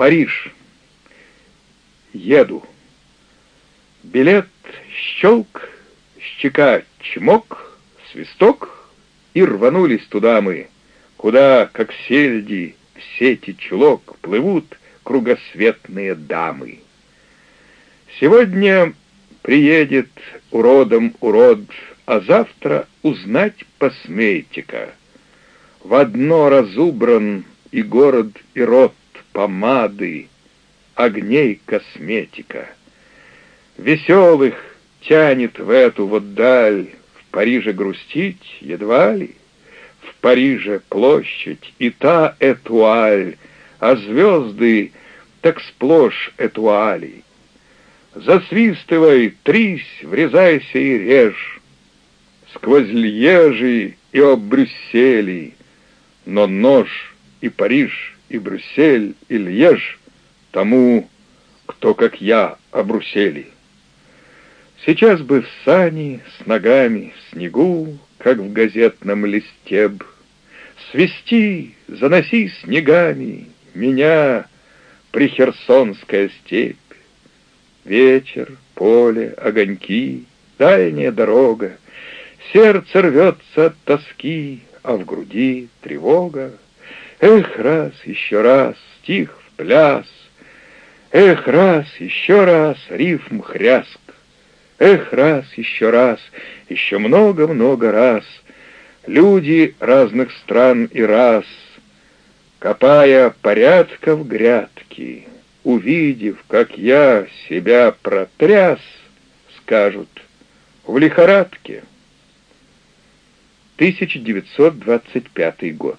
Париж. Еду. Билет щелк, щека чмок, свисток, и рванулись туда мы, куда, как сельди, в сети чулок плывут кругосветные дамы. Сегодня приедет уродом урод, а завтра узнать посмейте-ка. В одно разубран и город, и рот помады, огней косметика. Веселых тянет в эту вот даль, в Париже грустить едва ли. В Париже площадь и та этуаль, а звезды так сплошь этуали. Засвистывай, трись, врезайся и режь, Сквозь Льежи и об Брюссели, Но нож и Париж, и Брюссель, и Льеж Тому, кто, как я, о Брюссели. Сейчас бы в сани, с ногами в снегу, Как в газетном листе б, Свести, заноси снегами Меня, прихерсонская степь. Вечер, поле, огоньки, дальняя дорога, Сердце рвется от тоски, а в груди тревога. Эх, раз, еще раз, стих в пляс, Эх, раз, еще раз, рифм хряск, Эх, раз, еще раз, еще много-много раз, Люди разных стран и рас, Копая порядков грядки, увидев, как я себя протряс, скажут «в лихорадке». 1925 год.